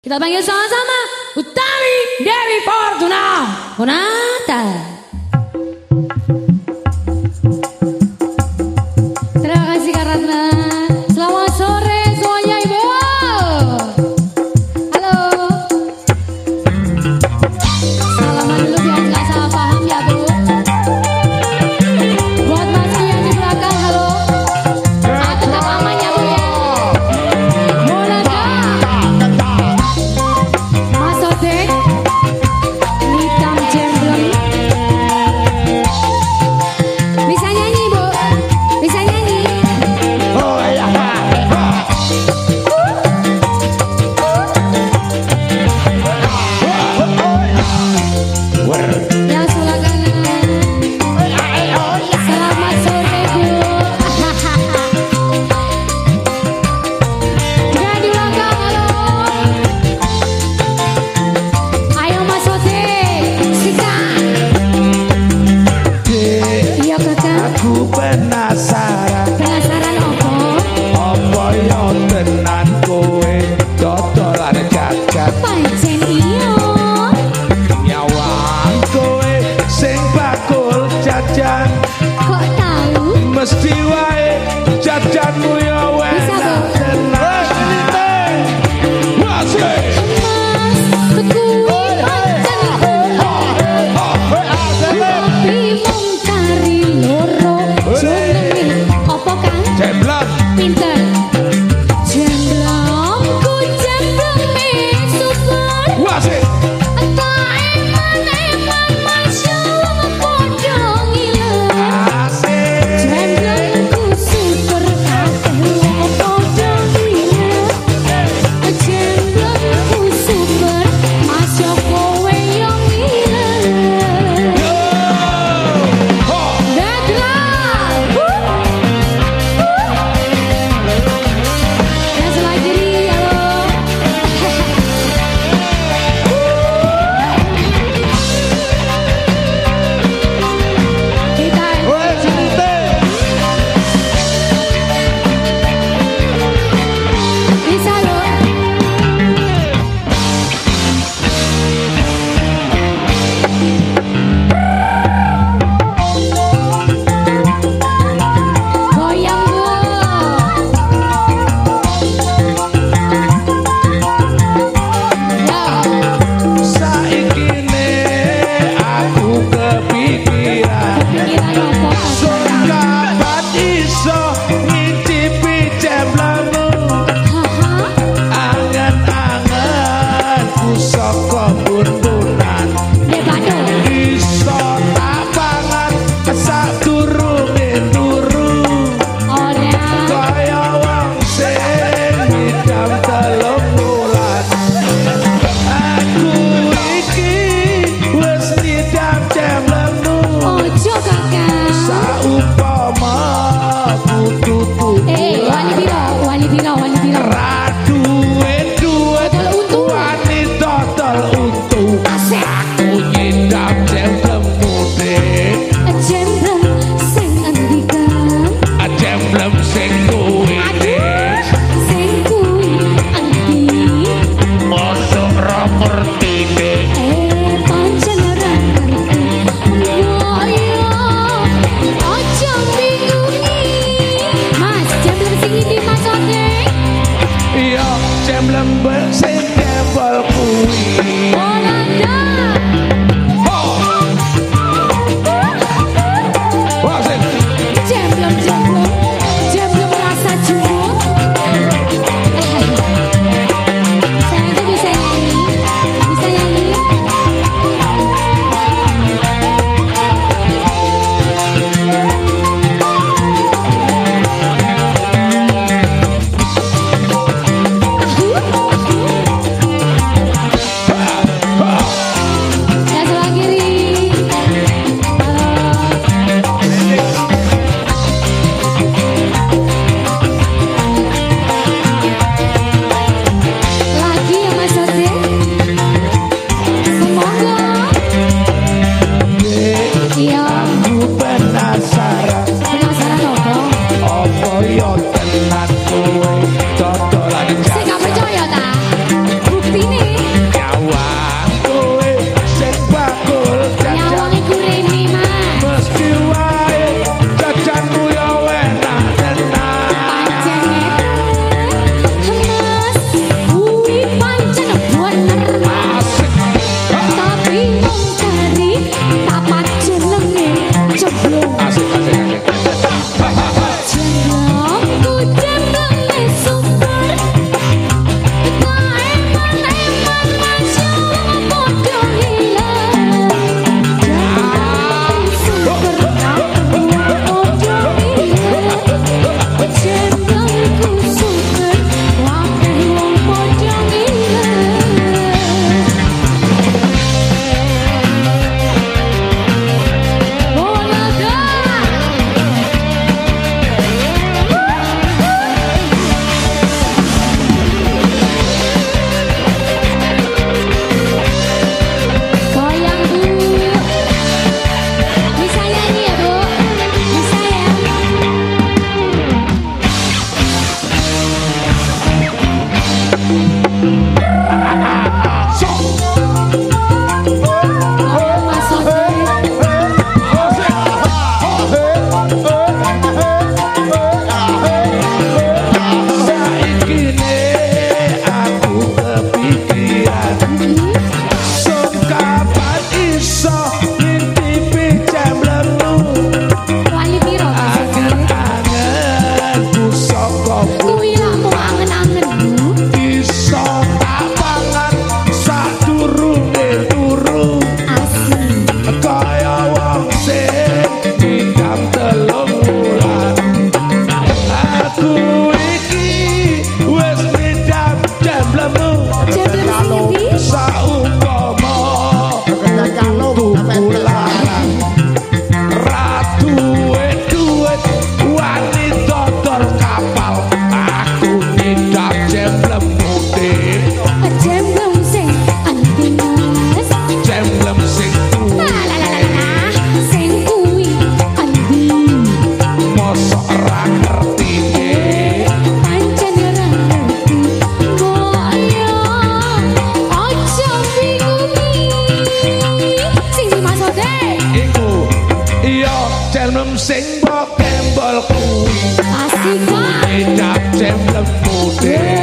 Kita panggil sama-sama. Utami Dewi Fortuna. Monata yeah.